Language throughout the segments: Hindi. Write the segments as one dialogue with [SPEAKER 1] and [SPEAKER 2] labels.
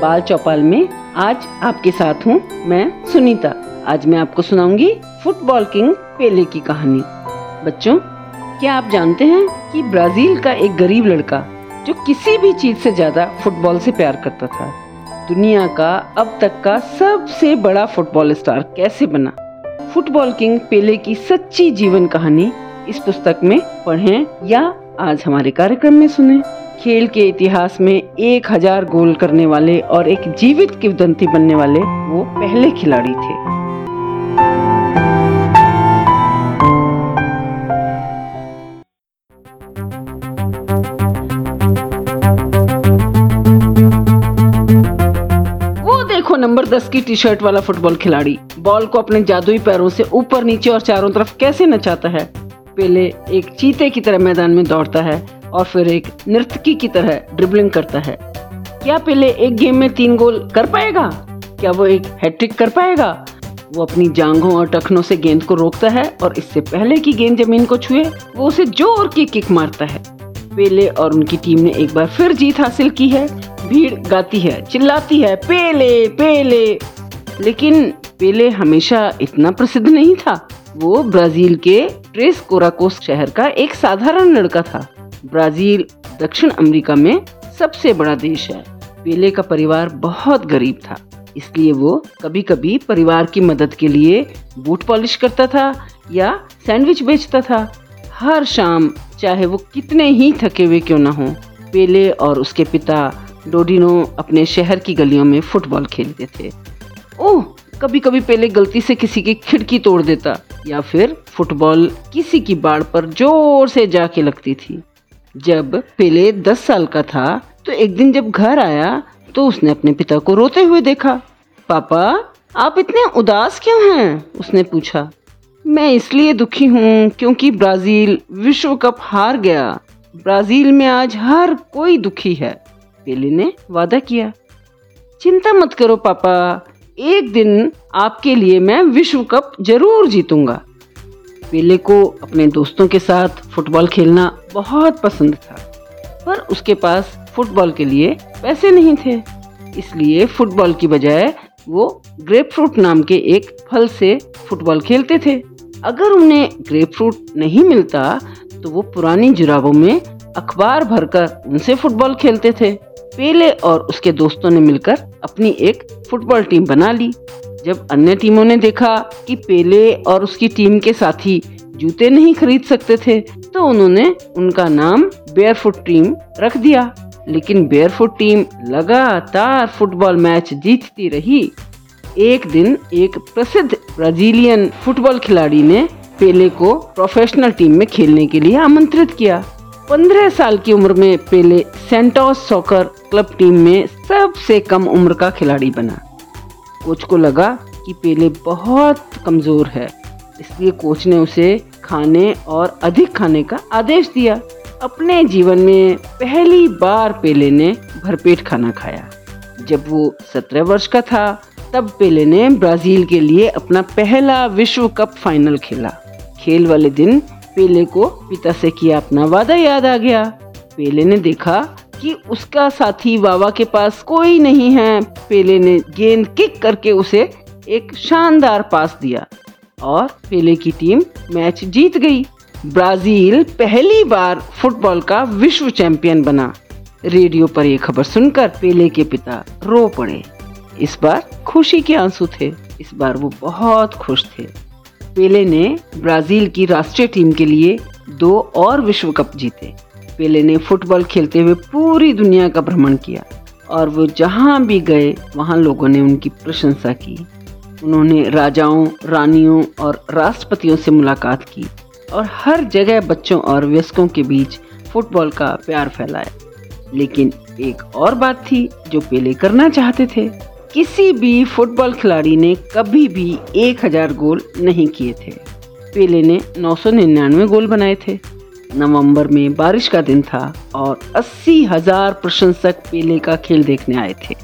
[SPEAKER 1] बाल चौपाल में आज आपके साथ हूँ मैं सुनीता। आज मैं आपको सुनाऊँगी फुटबॉल किंग पेले की कहानी। बच्चों, क्या आप जानते हैं कि ब्राज़ील का एक गरीब लड़का जो किसी भी चीज़ से ज़्यादा फुटबॉल से प्यार करता था, दुनिया का अब तक का सबसे बड़ा फुटबॉल स्टार कैसे बना? फुटबॉल किंग पेले की सच्ची जीवन कहानी इस पुस्तक में पढ़ें या आज हमारे कार्यक्रम में सुने। खेल के इतिहास में एक हज़ार गोल करने वाले और एक जीवित किवदंती बनने वाले वो पहले खिलाड़ी थे। नंबर दस की टी शर्ट वाला फुटबॉल खिलाड़ी। बॉल को अपने जादुई पैरों से ऊपर, नीचे और चारों तरफ़ कैसे नचाता है? पहले एक चीते की तरह मैदान में दौड़ता है। और फिर एक नर्तकी की तरह ड्रिबलिंग करता है। क्या पहले एक गेम में तीन गोल कर पाएगा? क्या वो एक हैट्रिक कर पाएगा? वो अपनी जांघों और टखनों से गेंद को रोकता है और इससे पहले कि गेंद ज़मीन को छुए, वो उसे ज़ोर की किक मारता है। पेले और उनकी टीम ने एक बार फिर जीत हासिल की है। भीड़ गाती है, चिल्लाती है पेले पेले लेकिन पेले हमेशा इतना प्रसिद्ध नहीं था। वो ब्राज़ील के ट्रेस कोराकोस शहर का एक साधारण लड़का था। ब्राज़ील, दक्षिण अमेरिका में सबसे बड़ा देश है। पेले का परिवार बहुत गरीब था, इसलिए वो कभी कभी परिवार की मदद के लिए बूट पॉलिश करता था या सैंडविच बेचता था। हर शाम, चाहे वो कितने ही थके हुए क्यों ना हो, पेले और उसके पिता डोडिनो अपने शहर की गलियों में फुटबॉल खेलते थे। ओह कभी कभी पेले गलती से किसी की खिड़की तोड़ देता या फिर फुटबॉल किसी की बाड़ पर ज़ोर से जाके लगती थी। जब पेले दस साल का था तो एक दिन जब घर आया तो उसने अपने पिता को रोते हुए देखा। पापा, आप इतने उदास क्यों हैं? उसने पूछा। मैं इसलिए दुखी हूँ क्योंकि ब्राज़ील विश्व कप हार गया। ब्राज़ील में आज हर कोई दुखी है, पेले ने वादा किया। चिंता मत करो पापा, एक दिन आपके लिए मैं विश्व कप ज़रूर जीतूँगा। पेले को अपने दोस्तों के साथ फुटबॉल खेलना बहुत पसंद था, पर उसके पास फुटबॉल के लिए पैसे नहीं थे। इसलिए फुटबॉल की बजाय वो ग्रेपफ्रूट नाम के एक फल से फुटबॉल खेलते थे। अगर उन्हें ग्रेपफ्रूट नहीं मिलता तो वो पुरानी जुराबों में अखबार भरकर उनसे फुटबॉल खेलते थे। पेले और उसके दोस्तों ने मिलकर अपनी एक फुटबॉल टीम बना ली। जब अन्य टीमों ने देखा कि पेले और उसकी टीम के साथी जूते नहीं खरीद सकते थे तो उन्होंने उनका नाम बेयरफुट टीम रख दिया। लेकिन बेयरफुट टीम लगातार फुटबॉल मैच जीतती रही। एक दिन एक प्रसिद्ध ब्राजीलियन फुटबॉल खिलाड़ी ने पेले को प्रोफेशनल टीम में खेलने के लिए आमंत्रित किया। पंद्रह साल की उम्र में Pele Santos soccer club team में सबसे कम उम्र का खिलाड़ी बना। कोच को लगा कि पेले बहुत कमज़ोर है। इसलिए कोच ने उसे खाने और अधिक खाने का आदेश दिया। अपने जीवन में पहली बार पेले ने भरपेट खाना खाया। जब वो सत्रह वर्ष का था, तब पेले ने ब्राज़ील के लिए अपना पहला विश्व कप फाइनल खेला। खेल वाले दिन पेले को पिता से किया अपना वादा याद आ गया। पेले ने देखा कि उसका साथी वावा के पास कोई नहीं है। पेले ने गेंद किक करके उसे एक शानदार पास दिया। और पेले की टीम मैच जीत गई। ब्राज़ील पहली बार फुटबॉल का विश्व चैंपियन बना। रेडियो पर यह खबर सुनकर पेले के पिता रो पड़े। इस बार खुशी के आँसू थे। इस बार वो बहुत खुश थे। पेले ने ब्राज़ील की राष्ट्रीय टीम के लिए दो और विश्व कप जीते। पेले ने फुटबॉल खेलते हुए पूरी दुनिया का भ्रमण किया और वो जहाँ भी गए, वहाँ लोगों ने उनकी प्रशंसा की। उन्होंने राजाओं, रानियों और राष्ट्रपतियों से मुलाकात की और हर जगह बच्चों और वयस्कों के बीच फुटबॉल का प्यार फैलाया। लेकिन एक और बात थी जो पेले करना चाहते थे। किसी भी फुटबॉल खिलाड़ी ने कभी भी एक हज़ार गोल नहीं किए थे। पेले ने नौ सौ निन्यानवे गोल बनाए थे। नवंबर में बारिश का दिन था और अस्सी हज़ार प्रशंसक पेले का खेल देखने आए थे।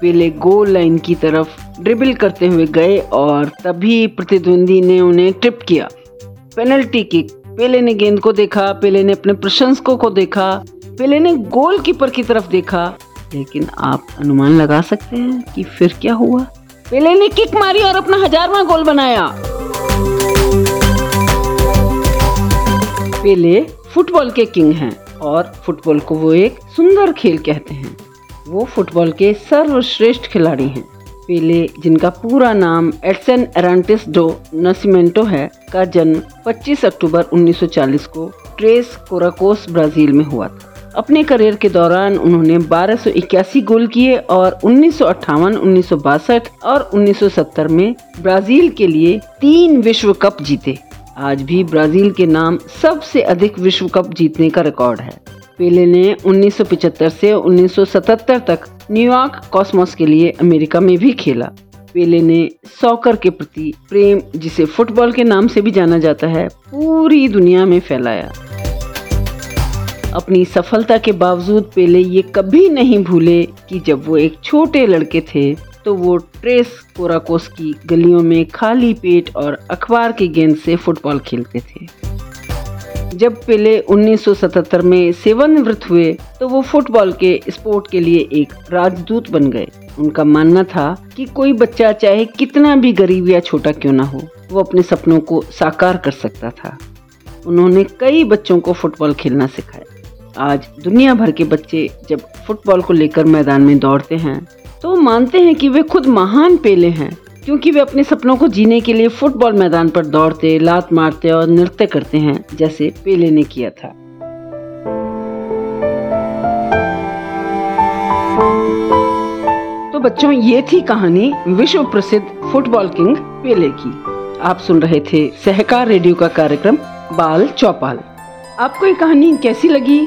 [SPEAKER 1] पेले गोल लाइन की तरफ़ ड्रिबल करते हुए गए और तभी प्रतिद्वंदी ने उन्हें ट्रिप किया। Penalty kick. पेले ने गेंद को देखा, पेले ने अपने प्रशंसकों को देखा, पेले ने गोलकीपर की तरफ़ देखा। लेकिन आप अनुमान लगा सकते हैं कि फिर क्या हुआ? पेले ने किक मारी और अपना हजारवा गोल बनाया। पेले फुटबॉल के किंग हैं और फुटबॉल को वो एक सुंदर खेल कहते हैं। वो फुटबॉल के सर्वश्रेष्ठ खिलाड़ी हैं। पेले, जिनका पूरा नाम एडसन एरांटिस डो नसीमेंटो है, का जन्म 25 अक्टूबर 1940 को ट्रेस कोराकोस, ब्राज़ील में हुआ था। अपने करियर के दौरान उन्होंने बारह गोल किए और उन्नीस उन्नीस और 1970 में ब्राज़ील के लिए तीन विश्व कप जीते। आज भी ब्राज़ील के नाम सबसे अधिक विश्व कप जीतने का रिकॉर्ड है। पेले ने 1975 से 1977 तक न्यूयॉर्क कॉस्मोस के लिए अमेरिका में भी खेला। पेले ने सॉकर के प्रति प्रेम, जिसे फुटबॉल के नाम से भी जाना जाता है, पूरी दुनिया में फैलाया। अपनी सफलता के बावजूद पेले ये कभी नहीं भूले कि जब वो एक छोटे लड़के थे तो वो ट्रेस कोराकोस की गलियों में खाली पेट और अखबार की गेंद से फुटबॉल खेलते थे। जब पेले 1977 में सेवानिवृत्त हुए तो वो फुटबॉल के स्पोर्ट के लिए एक राजदूत बन गए। उनका मानना था कि कोई बच्चा चाहे कितना भी गरीब या छोटा क्यों ना हो, वो अपने सपनों को साकार कर सकता था। उन्होंने कई बच्चों को फुटबॉल खेलना सिखाया। आज दुनिया भर के बच्चे जब फुटबॉल को लेकर मैदान में दौड़ते हैं तो मानते हैं कि वे खुद महान पेले हैं। क्योंकि वे अपने सपनों को जीने के लिए फुटबॉल मैदान पर दौड़ते, लात मारते और नृत्य करते हैं, जैसे पेले ने किया था। तो बच्चों, ये थी कहानी विश्व प्रसिद्ध फुटबॉल किंग पेले की। आप सुन रहे थे सहकार रेडियो का कार्यक्रम, बाल चौपाल। आपको ये कहानी कैसी लगी?